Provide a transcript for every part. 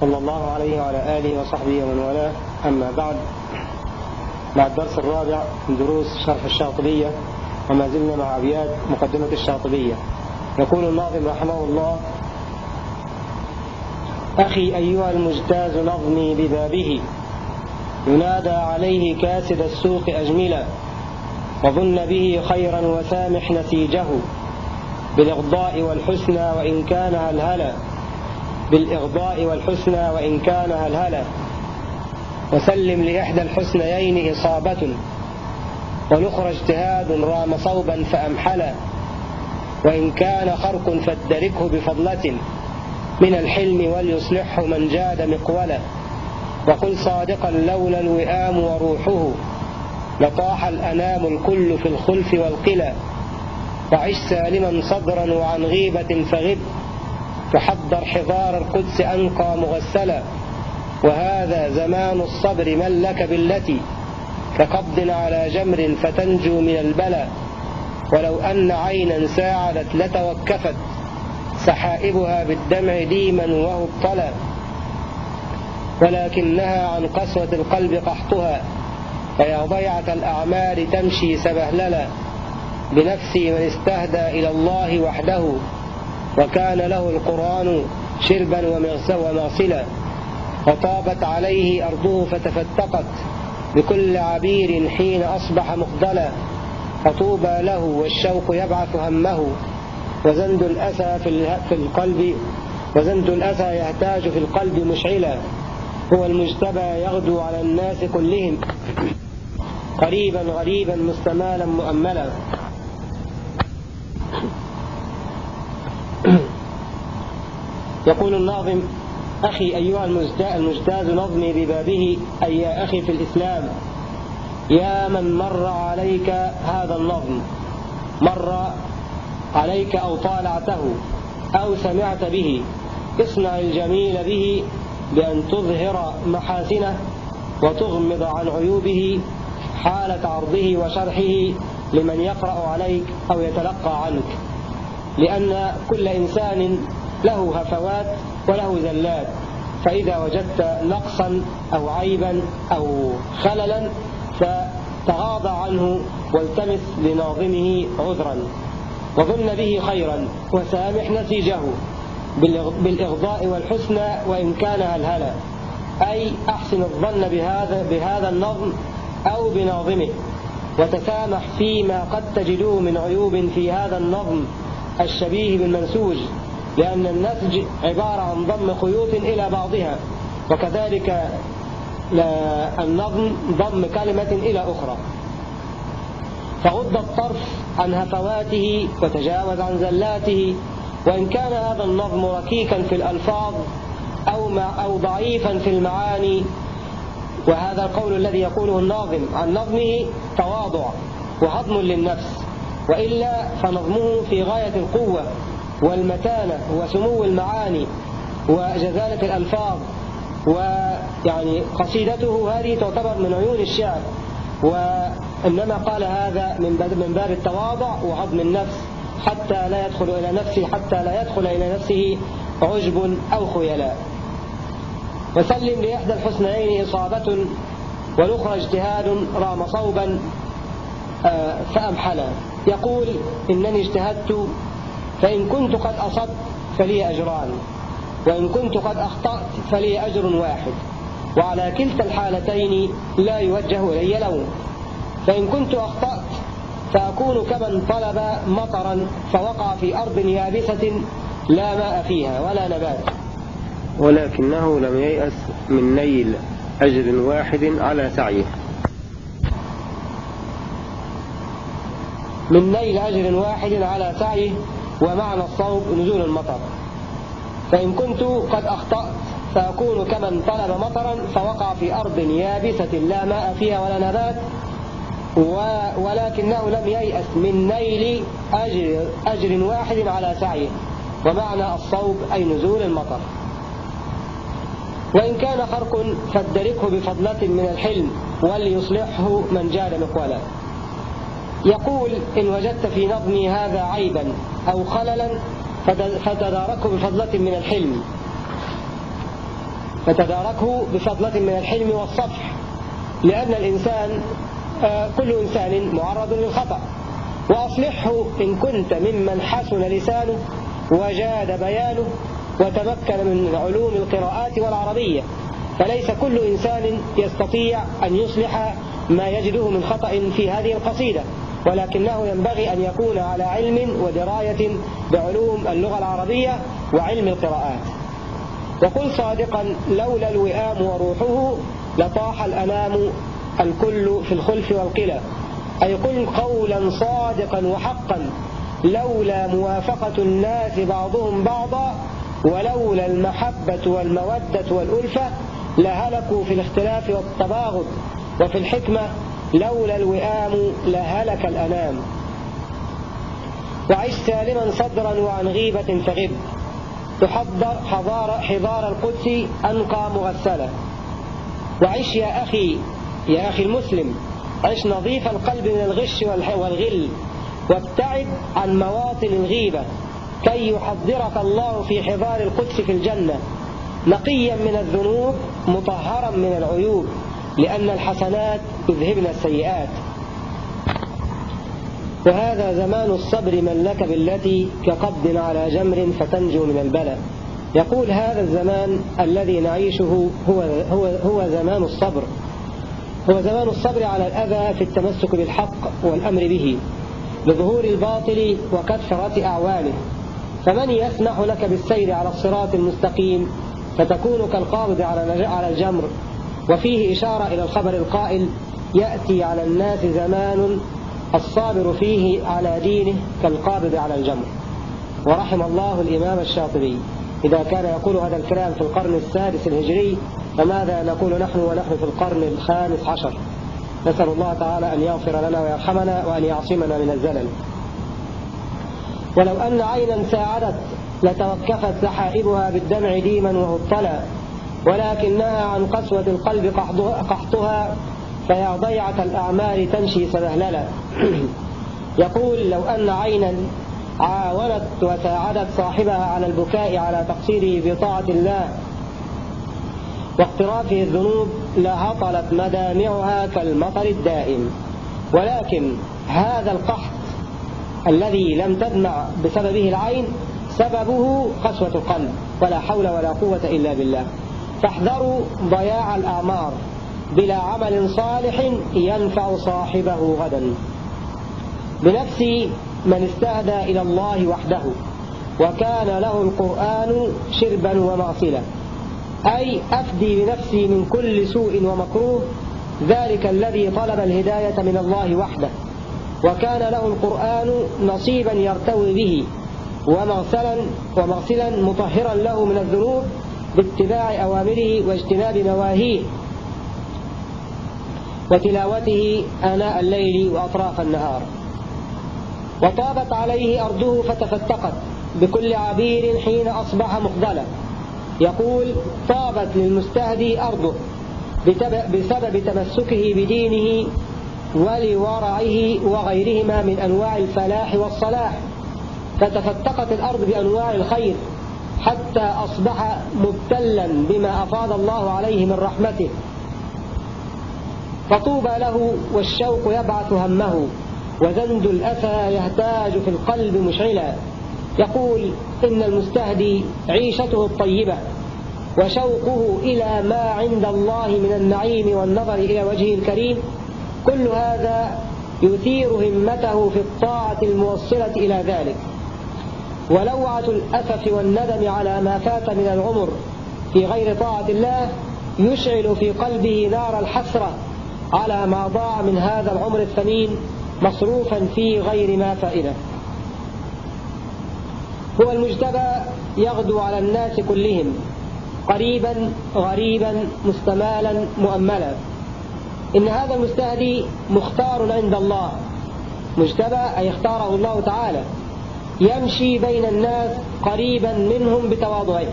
صلى الله عليه وعلى آله وصحبه ومن والاه. أما بعد مع الدرس الرابع من دروس شرح الشاطبية وما زلنا مع أبيات مقدمة الشاطبية. يقول الناظم رحمه الله أخي أيها المجتاز نظمي ببابه. ينادى عليه كاسد السوق أجملا وظن به خيرا وسامح نسيجه. بالإغضاء والحسنى وإن كان هلهلا بالإغضاء والحسنى وإن كان هلهلا وسلم لإحدى الحسنيين إصابة. والأخرى اجتهاد رام صوبا فأمحلا وإن كان خرق فادركه بفضلة. من الحلم وليصلحه من جاد مقولا وقل صادقا لولا الوئام وروحه. لطاح الأنام الكل في الخلف والقلى. وعش سالما صدرا وعن غيبة فغب. تحضر حضار القدس أنقى مغسلا وهذا زمان الصبر من لك بالتي كقبض على جمر فتنجو من البلاء ولو أن عينا ساعدت لتوكفت سحائبها بالدمع ديما وهو الطلى ولكنها عن قسوة القلب قحطها فيا ضيعة الأعمال تمشي سبهللا. بنفسي من استهدى إلى الله وحده. وكان له القرآن شربا ومغسلا. وطابت عليه أرضه فتفتقت بكل عبير حين أصبح مقدلا. فطوبى له والشوق يبعث همه. وزند الأسى في القلب وزند الأسى يهتاج في القلب مشعلا. هو المجتبى يغدو على الناس كلهم. قريبا غريبا مستمالا مؤملا. يقول الناظم أخي أيها المجتاز نظمي ببابه أي يا أخي في الإسلام يا من مر عليك هذا النظم مر عليك أو طالعته أو سمعت به اصنع الجميل به بأن تظهر محاسنه وتغمض عن عيوبه حالة عرضه وشرحه لمن يقرأ عليك أو يتلقى عنك لأن كل إنسان له هفوات وله زلات. فإذا وجدت نقصا أو عيبا أو خللا فتغاضى عنه والتمس لناظمه عذرا وظن به خيرا وسامح نسيجه بالإغضاء والحسنى وإن كان هلهلا. أي أحسن الظن بهذا, بهذا النظم أو بناظمه. وتسامح فيما قد تجدوه من عيوب في هذا النظم الشبيه بالمنسوج. لأن النسج عبارة عن ضم خيوط إلى بعضها وكذلك النظم ضم كلمة إلى أخرى. فغض الطرف عن هفواته وتجاوز عن زلاته وإن كان هذا النظم ركيكا في الألفاظ أو, أو ضعيفا في المعاني وهذا القول الذي يقوله الناظم عن نظمه تواضع وهضم للنفس وإلا فنظمه في غاية القوة. والمتانة وسمو المعاني وجزالة الألفاظ ويعني قصيدته هذه تعتبر من عيون الشعر وإنما قال هذا من باب التواضع وهضم النفس حتى لا يدخل إلى نفسه حتى لا يدخل إلى نفسه عجب أو خيلاء. وسلم لإحدى الحسنيين إصابة والأخرى اجتهاد رام صوبا آه، فأمحلا. يقول إنني اجتهدت فإن كنت قد أصبت فلي أجران وإن كنت قد أخطأت فلي أجر واحد وعلى كلتا الحالتين لا يوجه إلي لوم. فإن كنت أخطأت فأكون كمن طلب مطرا فوقع في أرض يابسة لا ماء فيها ولا نبات. ولكنه لم ييأس من نيل أجر واحد على سعيه. من نيل أجر واحد على سعيه ومعنى الصوب نزول المطر. فإن كنت قد أخطأت فأكون كمن طلب مطرا فوقع في أرض يابسة لا ماء فيها ولا نبات ولكنه لم ييأس من نيل أجر, أجر واحد على سعيه ومعنى الصوب أي نزول المطر. وإن كان خرق فادركه بفضلة من الحلم وليصلحه من جاد مقولا. يقول إن وجدت في نظمي هذا عيبا أو خللا فتداركه بفضلة من الحلم. فتداركه بفضلة من الحلم والصفح. لأن الإنسان آه، كل إنسان معرض للخطأ. وأصلحه إن كنت ممن حسن لسانه وجاد بيانه وتمكن من علوم القراءات والعربية. فليس كل إنسان يستطيع أن يصلح ما يجده من خطأ في هذه القصيدة. ولكنه ينبغي أن يكون على علم ودراية بعلوم اللغة العربية وعلم القراءات. وقل صادقا لولا الوئام وروحه لطاح الأنام الكل في الخلف والقلى أي قل قولا صادقا وحقا لولا موافقة الناس بعضهم بعضا ولولا المحبة والمودة والألفة لهلكوا في الاختلاف والتباغض وفي الحكمة لولا الوئام لهلك الأنام. وعش سالما صدرا وعن غيبة فغب تحضر حضار حضار القدس أنقى مغسلة. وعش يا أخي يا أخي المسلم عش نظيف القلب من الغش والغل. وابتعد عن مواطن الغيبة. كي يحضرك الله في حضار القدس في الجنة. نقيا من الذنوب مطهرا من العيوب. لأن الحسنات يذهبن السيئات. وهذا زمان الصبر من لك بالتي كقبض على جمر فتنجو من البلاء يقول هذا الزمان الذي نعيشه هو, هو, هو زمان الصبر. هو زمان الصبر على الأذى في التمسك بالحق والأمر به لظهور الباطل وكثرة أعوانه فمن يسمح لك بالسير على الصراط المستقيم فتكون كالقابض على الجمر؟ وفيه إشارة إلى الخبر القائل يأتي على الناس زمان الصابر فيه على دينه كالقابض على الجمر. ورحم الله الإمام الشاطبي. إذا كان يقول هذا الكلام في القرن السادس الهجري فماذا نقول نحن ونحن في القرن الخامس عشر؟ نسأل الله تعالى أن يغفر لنا ويرحمنا وأن يعصمنا من الزلل. ولو أن عينا ساعدت لتوقفت سحائبها بالدمع ديما وهطلا ولكنها عن قسوة القلب قحطها فيا ضيعة الأعمال تمشي سبهللا يقول لو أن عينا عاونت وساعدت صاحبها على البكاء على تقصيره بطاعة الله واقترافه الذنوب لهطلت مدامعها كالمطر الدائم. ولكن هذا القحط الذي لم تدمع بسببه العين سببه قسوة القلب. ولا حول ولا قوة إلا بالله. فاحذروا ضياع الأعمار بلا عمل صالح ينفع صاحبه غدا. بنفس من استهدى إلى الله وحده وكان له القرآن شربا ومعصلة أي أفدي بنفسي من كل سوء ومكروه ذلك الذي طلب الهداية من الله وحده. وكان له القرآن نصيبا يرتوي به ومغسلا ومغسلا مطهرا له من الذنوب باتباع أوامره واجتناب نواهيه وتلاوته آناء الليل وأطراف النهار. وطابت عليه أرضه فتفتقت بكل عبير حين أصبح مقبلا يقول طابت للمستهدي أرضه بسبب تمسكه بدينه ولورعه وغيرهما من أنواع الفلاح والصلاح. فتفتقت الأرض بأنواع الخير حتى أصبح مبتلا بما أفاض الله عليه من رحمته. فطوبى له والشوق يبعث همه وزند الأسى يهتاج في القلب مشعلا. يقول إن المستهدي عيشته الطيبة وشوقه إلى ما عند الله من النعيم والنظر إلى وجهه الكريم. كل هذا يثير همته في الطاعة الموصلة إلى ذلك. ولوعة الأسف والندم على ما فات من العمر في غير طاعة الله يشعل في قلبه نار الحسرة على ما ضاع من هذا العمر الثمين مصروفا في غير ما فائدة. هو المجتبى يغدو على الناس كلهم قريبا غريبا مستمالا مؤملا. إن هذا المستهدي مختار عند الله. مجتبى أي اختاره الله تعالى. يمشي بين الناس قريبا منهم بتواضعه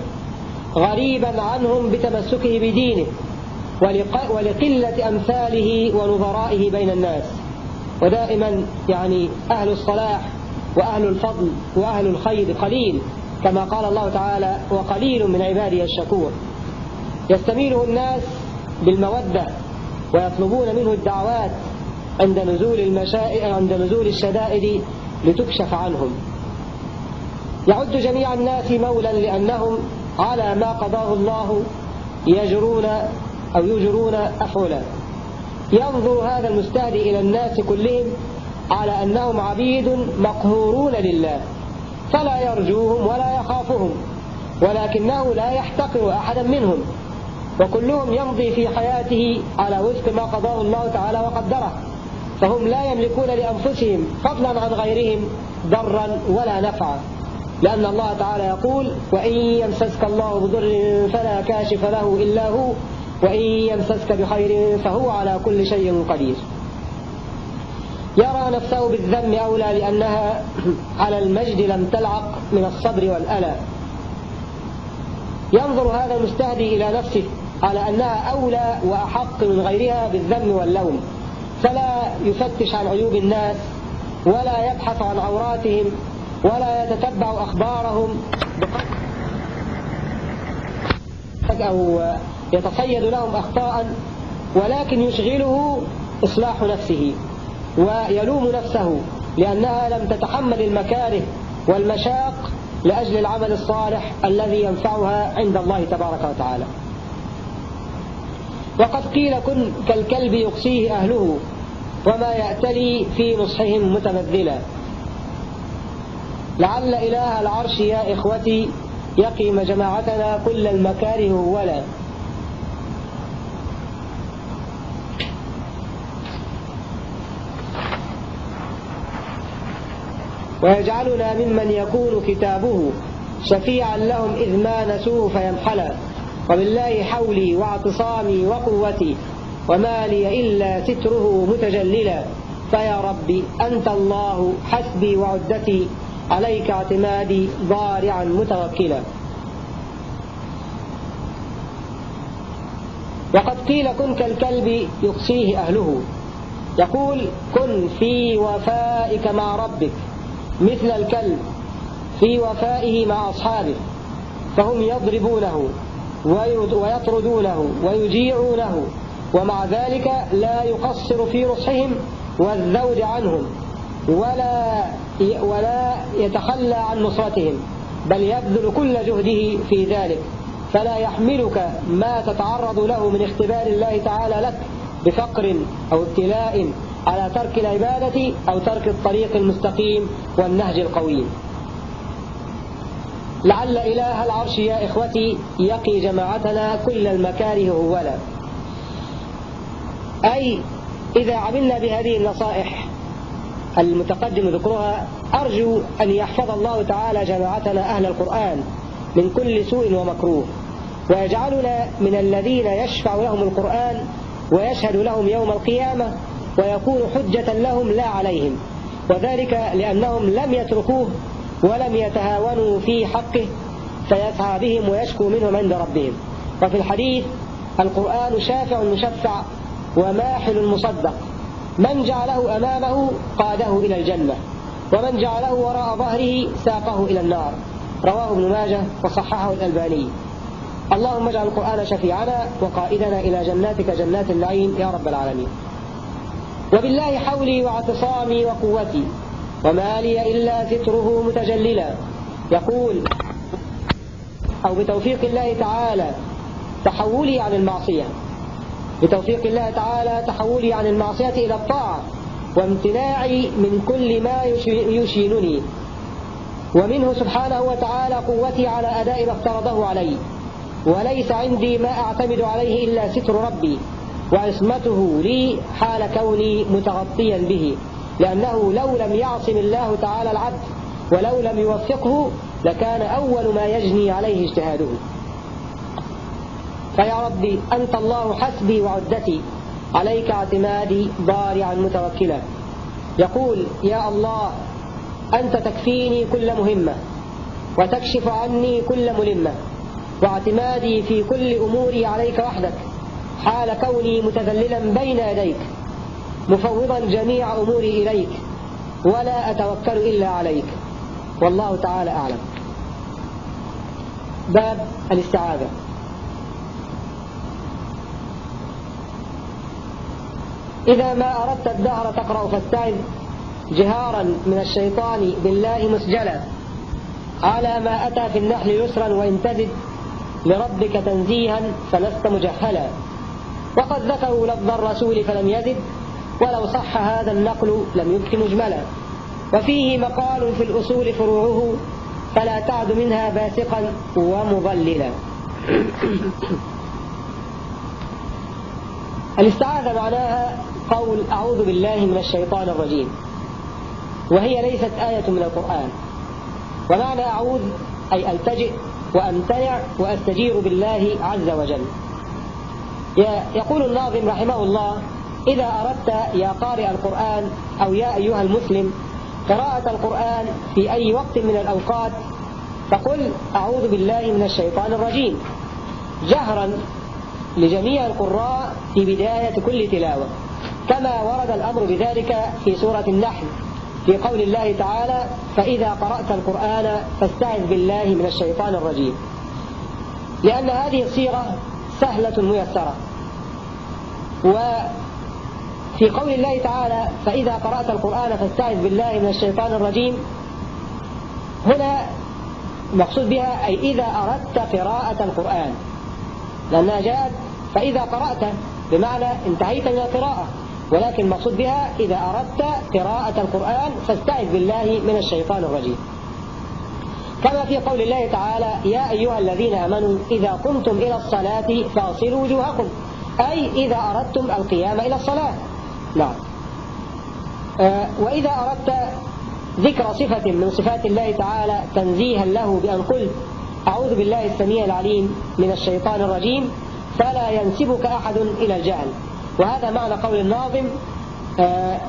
غريبا عنهم بتمسكه بدينه ولقلة أمثاله ونظرائه بين الناس. ودائما يعني أهل الصلاح وأهل الفضل وأهل الخير قليل كما قال الله تعالى وقليل من عبادي الشكور يستميله الناس بالمودة ويطلبون منه الدعوات عند نزول المشائع عند نزول الشدائد لتكشف عنهم. يعد جميع الناس مولا لأنهم على ما قضاه الله يجرون أو يجرون أفعلا ينظر هذا المستهدي إلى الناس كلهم على أنهم عبيد مقهورون لله فلا يرجوهم ولا يخافهم ولكنه لا يحتقر أحدا منهم وكلهم يمضي في حياته على وفق ما قضاه الله تعالى وقدره فهم لا يملكون لأنفسهم فضلا عن غيرهم ضرا ولا نفعا. لأن الله تعالى يقول وإن يمسسك الله بضر فلا كاشف له إلا هو وإن يمسسك بخير فهو على كل شيء قدير. يرى نفسه بالذم أولى لأنها على المجد لم تلعق من الصبر والألى ينظر هذا المستهدي إلى نفسه على أنها أولى وأحق من غيرها بالذم واللوم. فلا يفتش عن عيوب الناس ولا يبحث عن عوراتهم ولا يتتبع أخبارهم أو يتصيد لهم أخطاء ولكن يشغله إصلاح نفسه ويلوم نفسه لأنها لم تتحمل المكاره والمشاق لأجل العمل الصالح الذي ينفعها عند الله تبارك وتعالى. وقد قيل كن كالكلب يقصيه أهله وما يأتلي في نصحهم متبذلا لعل إله العرش يا إخوتي يقيم جماعتنا كل المكاره ولا. ويجعلنا ممن يكون كتابه شفيعا لهم إذ ما نسوه فيمحلا وبالله حولي واعتصامي وقوتي وما لي إلا ستره متجللا. فيا ربي أنت الله حسبي وعدتي. عليك اعتمادي ضارعا متوكلا. وقد قيل كن كالكلب يقصيه أهله. يقول كن في وفائك مع ربك مثل الكلب في وفائه مع أصحابه فهم يضربونه ويطردونه ويجيعونه ومع ذلك لا يقصر في رصحهم والذود عنهم. ولا ولا يتخلى عن نصرتهم بل يبذل كل جهده في ذلك. فلا يحملك ما تتعرض له من اختبار الله تعالى لك بفقر أو ابتلاء على ترك العبادة أو ترك الطريق المستقيم والنهج القويم لعل إله العرش يا إخوتي يقي جماعتنا كل المكاره أولا. أي إذا عملنا بهذه النصائح المتقدم ذكرها أرجو أن يحفظ الله تعالى جماعتنا أهل القرآن من كل سوء ومكروه ويجعلنا من الذين يشفع لهم القرآن ويشهد لهم يوم القيامة ويكون حجة لهم لا عليهم وذلك لأنهم لم يتركوه ولم يتهاونوا في حقه فيسعى بهم ويشكو منهم عند ربهم. وفي الحديث القرآن شافع مشفع وماحل مصدق. من جعله أمامه قاده إلى الجنة ومن جعله وراء ظهره ساقه إلى النار. رواه ابن ماجه وصححه الألباني. اللهم اجعل القرآن شفيعنا وقائدنا إلى جناتك جنات النعيم يا رب العالمين. وبالله حولي واعتصامي وقوتي وما لي إلا ستره متجللا. يقول أو بتوفيق الله تعالى تحولي عن المعصية. بتوفيق الله تعالى تحولي عن المعصية إلى الطاعة وامتناعي من كل ما يشينني ومنه سبحانه وتعالى قوتي على أداء ما افترضه علي. وليس عندي ما أعتمد عليه إلا ستر ربي وعصمته لي حال كوني متغطيا به. لأنه لو لم يعصم الله تعالى العبد ولو لم يوفقه لكان أول ما يجني عليه اجتهاده. فيا ربي أنت الله حسبي وعدتي عليك اعتمادي ضارعا متوكلا. يقول يا الله أنت تكفيني كل مهمة وتكشف عني كل ملمة واعتمادي في كل أموري عليك وحدك حال كوني متذللا بين يديك مفوضا جميع أموري إليك ولا أتوكل إلا عليك. والله تعالى أعلم. باب الاستعاذة. إذا ما أردت الدهر تقرأ فاستعذ جهارا من الشيطان بالله مسجلا. على ما أتى في النحل يسرا وإن تزد لربك تنزيها فلست مجهلا. وقد ذكروا لفظ الرسول فلم يزد ولو صح هذا النقل لم يبق مجملا. وفيه مقال في الأصول فروعه فلا تعد منها باسقا ومضللا. الاستعاذة معناها؟ قول أعوذ بالله من الشيطان الرجيم. وهي ليست آية من القرآن. ومعنى أعوذ أي ألتجئ وأمتنع وأستجير بالله عز وجل. يقول الناظم رحمه الله إذا أردت يا قارئ القرآن أو يا أيها المسلم قراءة القرآن في أي وقت من الأوقات فقل أعوذ بالله من الشيطان الرجيم. جهرا لجميع القراء في بداية كل تلاوة. كما ورد الأمر بذلك في سورة النحل في قول الله تعالى فإذا قرأت القرآن فاستعذ بالله من الشيطان الرجيم. لأن هذه الصيغة سهلة ميسرة. وفي قول الله تعالى فإذا قرأت القرآن فاستعذ بالله من الشيطان الرجيم. هنا مقصود بها أي إذا أردت قراءة القرآن. لأنها جاءت فإذا قرأت بمعنى انتهيت من القراءة ولكن مقصود بها إذا أردت قراءة القرآن فاستعذ بالله من الشيطان الرجيم. كما في قول الله تعالى يا أيها الذين آمنوا إذا قمتم إلى الصلاة فاصلوا وجوهكم أي إذا أردتم القيام إلى الصلاة. نعم. آه وإذا أردت ذكر صفة من صفات الله تعالى تنزيها له بأن قلت أعوذ بالله السميع العليم من الشيطان الرجيم. فلا ينسبك أحد إلى الجهل. وهذا معنى قول الناظم آه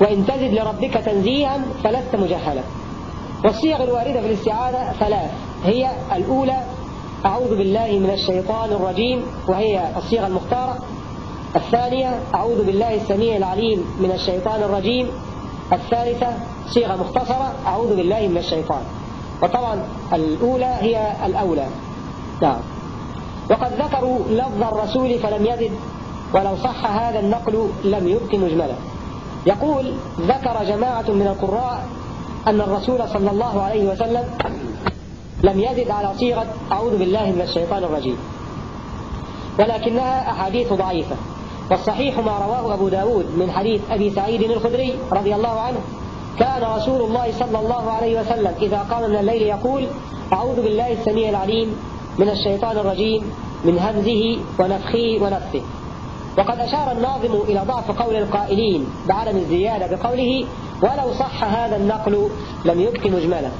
وإن تزد لربك تنزيها فلست مجهلا. والصيغ الواردة في الاستعاذة ثلاث هي الأولى أعوذ بالله من الشيطان الرجيم وهي الصيغة المختارة. الثانية أعوذ بالله السميع العليم من الشيطان الرجيم. الثالثة صيغة مختصرة أعوذ بالله من الشيطان. وطبعا الأولى هي الأولى. نعم. وقد ذكروا لفظ الرسول فلم يزد ولو صح هذا النقل لم يبق مجملا. يقول ذكر جماعة من القراء أن الرسول صلى الله عليه وسلم لم يزد على صيغة أعوذ بالله من الشيطان الرجيم. ولكنها أحاديث ضعيفة. والصحيح ما رواه أبو داود من حديث أبي سعيد الخدري رضي الله عنه كان رسول الله صلى الله عليه وسلم إذا قام من الليل يقول أعوذ بالله السميع العليم من الشيطان الرجيم من همزه ونفخه ونفثه. وقد أشار الناظم إلى ضعف قول القائلين بعدم الزيادة بقوله ولو صح هذا النقل لم يبق مجملا.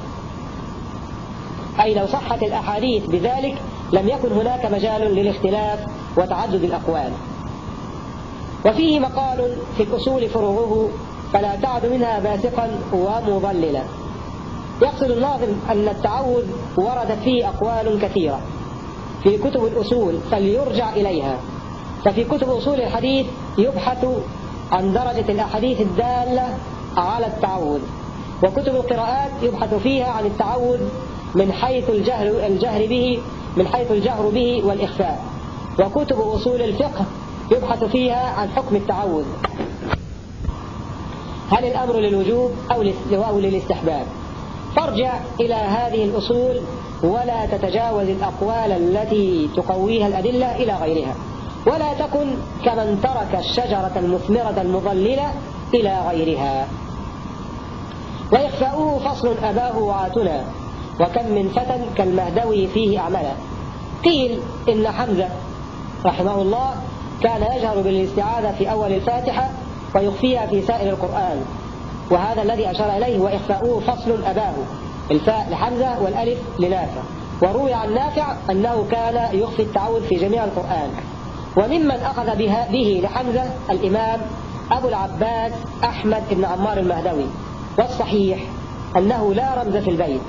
أي لو صحت الأحاديث بذلك لم يكن هناك مجال للاختلاف وتعدد الأقوال. وفيه مقال في الأصول فروعه فلا تعد منها باسقا ومضللا. يقصد الناظم أن التعوذ وردت فيه أقوال كثيرة. في كتب الأصول فليرجع إليها. ففي كتب أصول الحديث يبحث عن درجة الأحاديث الدالة على التعوذ. وكتب القراءات يبحث فيها عن التعوذ من حيث الجهر, الجهر به من حيث الجهر به والإخفاء. وكتب أصول الفقه يبحث فيها عن حكم التعوذ. هل الأمر للوجوب أو للاستحباب؟ فارجع إلى هذه الأصول ولا تتجاوز الأقوال التي تقويها الأدلة إلى غيرها. ولا تكن كمن ترك الشجرة المثمرة المضللة إلى غيرها. وإخفاؤه فصل أباه وعاتنا وكم من فتى كالمهدوي فيه أعملا قيل إن حمزة رحمه الله كان يجهر بالاستعاذة في أول الفاتحة ويخفيها في سائر القرآن. وهذا الذي أشار إليه وإخفاؤه فصل أباه الفاء لحمزة والألف لنافع. وروي عن نافع أنه كان يخفي التعوذ في جميع القرآن. وممن أخذ بها به لحمزة الإمام أبو العباس أحمد بن عمار المهدوي. والصحيح أنه لا رمز في البيت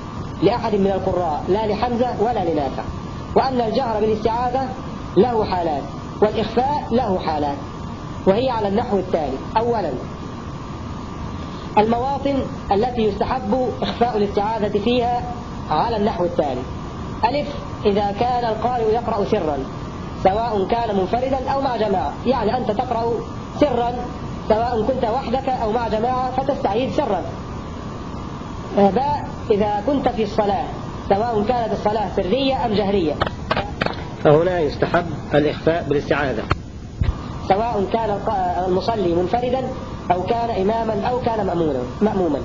لأحد من القراء لا لحمزة ولا لنافع. وأن الجهر بالاستعاذة له حالات والإخفاء له حالات. وهي على النحو التالي. أولا المواطن التي يستحب إخفاء الاستعاذة فيها على النحو التالي. ألف إذا كان القارئ يقرأ سرا سواء كان منفردا أو مع جماعة. يعني أنت تقرأ سرا سواء كنت وحدك أو مع جماعة فتستعيد سرا. باء إذا كنت في الصلاة سواء كانت الصلاة سرية أم جهرية. فهنا يستحب الإخفاء بالاستعاذة. سواء كان المصلي منفردا أو كان إماما أو كان مأمونا مأموما.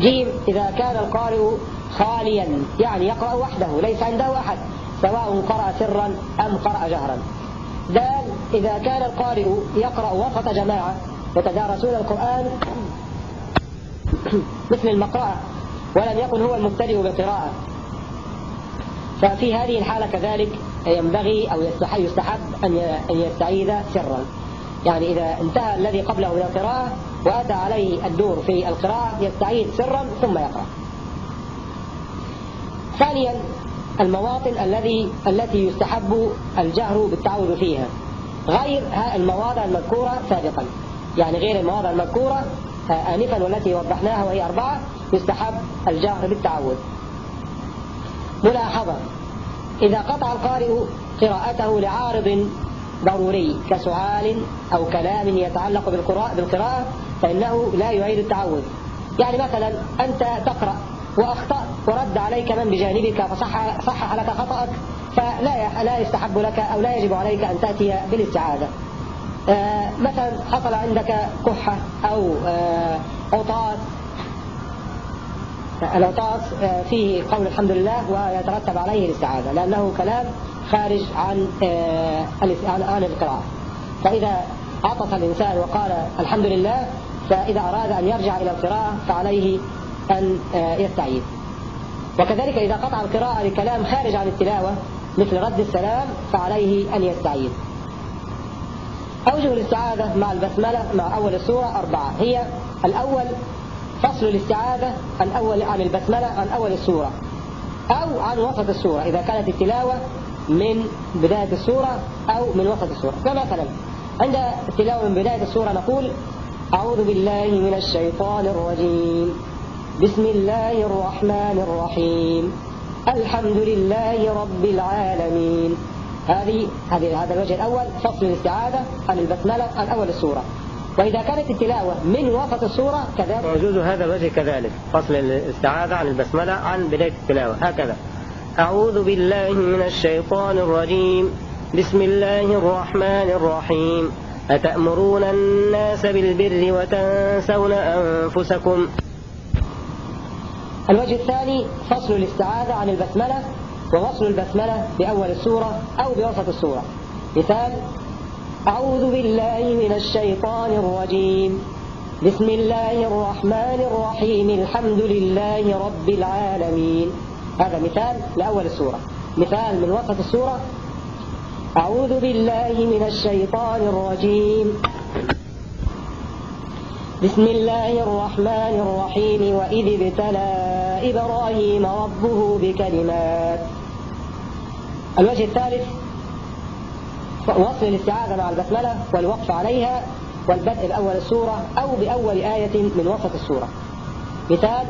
جيم إذا كان القارئ خاليا يعني يقرأ وحده ليس عنده أحد سواء قرأ سرا أم قرأ جهرا. دال إذا كان القارئ يقرأ وسط جماعة يتدارسون القرآن مثل المقرأة ولم يكن هو المبتدئ بالقراءة. ففي هذه الحالة كذلك ينبغي أو يستحب أن يستعيذ سرا. يعني إذا انتهى الذي قبله من القراءة وأتى عليه الدور في القراءة يستعيد سرا ثم يقرأ. ثانيا المواطن الذي التي يستحب الجهر بالتعوذ فيها. غير المواضع المذكورة سابقا. يعني غير المواضع المذكورة آه، آنفا والتي وضحناها وهي أربعة يستحب الجهر بالتعوذ ملاحظة إذا قطع القارئ قراءته لعارض ضروري كسؤال أو كلام يتعلق بالقراءة فإنه لا يعيد التعوذ يعني مثلا أنت تقرأ وأخطأت ورد عليك من بجانبك فصحح صحح لك خطأك فلا لا يستحب لك أو لا يجب عليك أن تأتي بالاستعاذة. آه مثلا حصل عندك كحة أو آه عطاس. العطاس آه فيه قول الحمد لله ويترتب عليه الاستعاذة لأنه كلام خارج عن آه عن القراءة. فإذا عطس الإنسان وقال الحمد لله فإذا أراد أن يرجع إلى القراءة فعليه أن آه، يستعيد وكذلك إذا قطع القراءة لكلام خارج عن التلاوة مثل رد السلام فعليه أن يستعيد أوجه الاستعاذة مع البسملة مع أول السورة أربعة. هي الأول فصل الاستعاذة أول عن البسملة عن أول السورة أو عن وسط السورة. إذا كانت التلاوة من بداية السورة أو من وسط السورة. فمثلا عند التلاوة من بداية السورة نقول أعوذ بالله من الشيطان الرجيم. بسم الله الرحمن الرحيم. الحمد لله رب العالمين. هذه هذه هذا الوجه الأول فصل الاستعاذة عن البسملة عن أول السورة. وإذا كانت التلاوة من وسط السورة كذلك وجود هذا الوجه كذلك فصل الاستعاذة عن البسملة عن بداية التلاوة هكذا. أعوذ بالله من الشيطان الرجيم. بسم الله الرحمن الرحيم. أتأمرون الناس بالبر وتنسون أنفسكم؟ الوجه الثاني فصل الاستعاذة عن البسملة ووصل البسملة بأول السورة أو بوسط السورة. مثال أعوذ بالله من الشيطان الرجيم. بسم الله الرحمن الرحيم. الحمد لله رب العالمين. هذا مثال لأول السورة. مثال من وسط السورة. أعوذ بالله من الشيطان الرجيم. بسم الله الرحمن الرحيم. وإذ ابتلى إبراهيم ربه بكلمات. الوجه الثالث وصل الاستعاذة مع البسملة والوقف عليها والبدء بأول السورة أو بأول آية من وسط السورة. مثال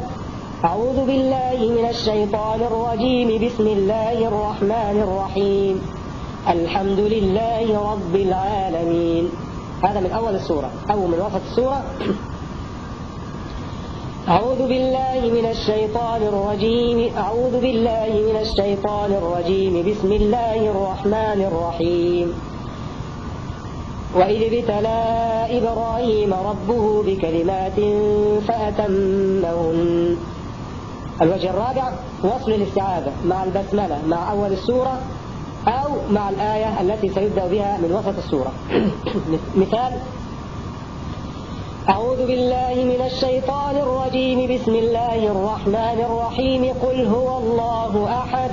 أعوذ بالله من الشيطان الرجيم. بسم الله الرحمن الرحيم. الحمد لله رب العالمين. هذا من أول السورة. أو من وسط السورة. أعوذ بالله من الشيطان الرجيم. أعوذ بالله من الشيطان الرجيم. بسم الله الرحمن الرحيم. وإذ ابتلى إبراهيم ربه بكلمات فأتمهن. الوجه الرابع وصل الاستعاذة مع البسملة مع أول السورة أو مع الآية التي سيبدأ بها من وسط السورة. مثال أعوذ بالله من الشيطان الرجيم بسم الله الرحمن الرحيم قل هو الله أحد.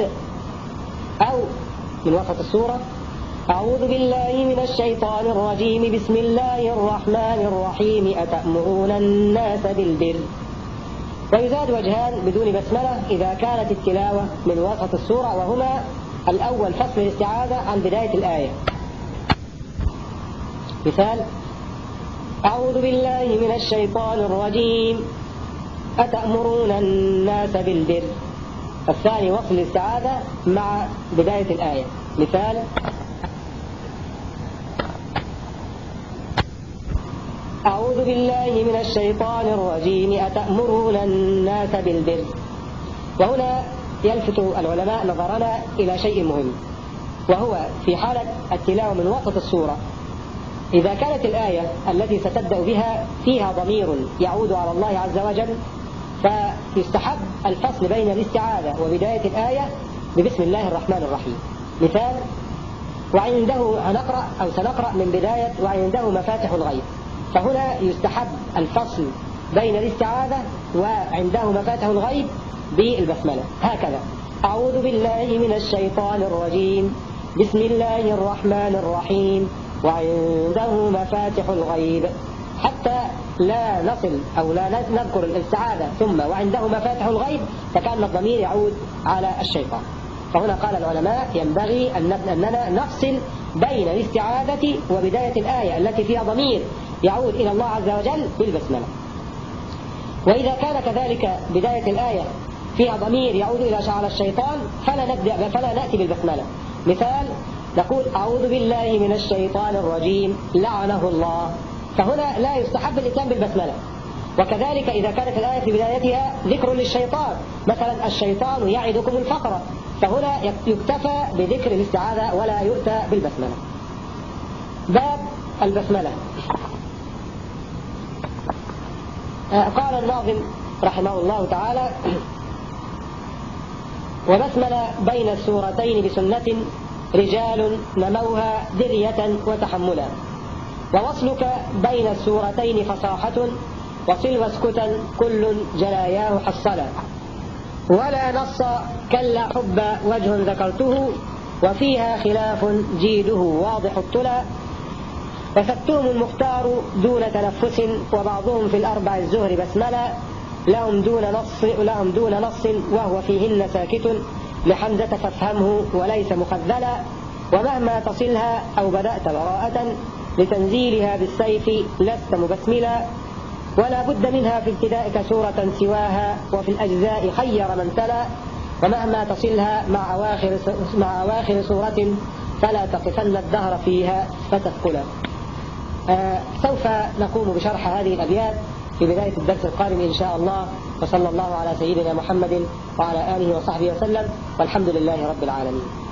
أو من وسط السورة أعوذ بالله من الشيطان الرجيم بسم الله الرحمن الرحيم أتأمرون الناس بالبر؟ ويزاد وجهان بدون بسملة إذا كانت التلاوة من وسط السورة وهما الأول فصل الاستعاذة عن بداية الآية. مثال أعوذ بالله من الشيطان الرجيم. أتأمرون الناس بالبر؟ الثاني وصل الاستعاذة مع بداية الآية. مثال أعوذ بالله من الشيطان الرجيم أتأمرون الناس بالبر. وهنا يلفت العلماء نظرنا إلى شيء مهم وهو في حالة التلاوة من وسط السورة. إذا كانت الآية التي ستبدأ بها فيها ضمير يعود على الله عز وجل فيستحب الفصل بين الاستعاذة وبداية الآية ببسم الله الرحمن الرحيم. مثال وعنده هنقرأ أو سنقرأ من بداية وعنده مفاتح الغيب. فهنا يستحب الفصل بين الاستعاذة وعنده مفاتح الغيب بالبسملة. هكذا. أعوذ بالله من الشيطان الرجيم. بسم الله الرحمن الرحيم. وعنده مفاتح الغيب. حتى لا نصل أو لا نذكر الاستعاذة ثم وعنده مفاتح الغيب فكان الضمير يعود على الشيطان. فهنا قال العلماء ينبغي أننا نفصل بين الاستعاذة وبداية الآية التي فيها ضمير. يعود إلى الله عز وجل بالبسملة. وإذا كان كذلك بداية الآية فيها ضمير يعود إلى شعر الشيطان فلا, نبدأ فلا نأتي بالبسملة. مثال نقول أعوذ بالله من الشيطان الرجيم لعنه الله. فهنا لا يستحب الإتيان بالبسملة. وكذلك إذا كانت الآية في بدايتها ذكر للشيطان. مثلا الشيطان يعدكم الفقر. فهنا يكتفى بذكر الاستعاذة ولا يؤتى بالبسملة. باب البسملة. قال الناظم رحمه الله تعالى وبسمل بين السورتين بسنة رجال نموها درية وتحملا. ووصلك بين السورتين فصاحة وصل واسكتا كل جلاياه حصلا. ولا نص كلا حب وجه ذكرته وفيها خلاف جيده واضح الطلا وفتهم المختار دون تنفس وبعضهم في الأربع الزهر بسملا لهم دون نص لهم دون نص وهو فيهن ساكت لحمزة فافهمه وليس مخذلا ومهما تصلها أو بدأت براءة لتنزيلها بالسيف لست مبسملا ولا بد منها في ابتدائك سورة سواها وفي الأجزاء خير من تلا ومهما تصلها مع أواخر, مع أواخر سورة فلا تقفن الدهر فيها فتثقلا. سوف نقوم بشرح هذه الأبيات في بداية الدرس القادم إن شاء الله وصلى الله على سيدنا محمد وعلى آله وصحبه وسلم والحمد لله رب العالمين.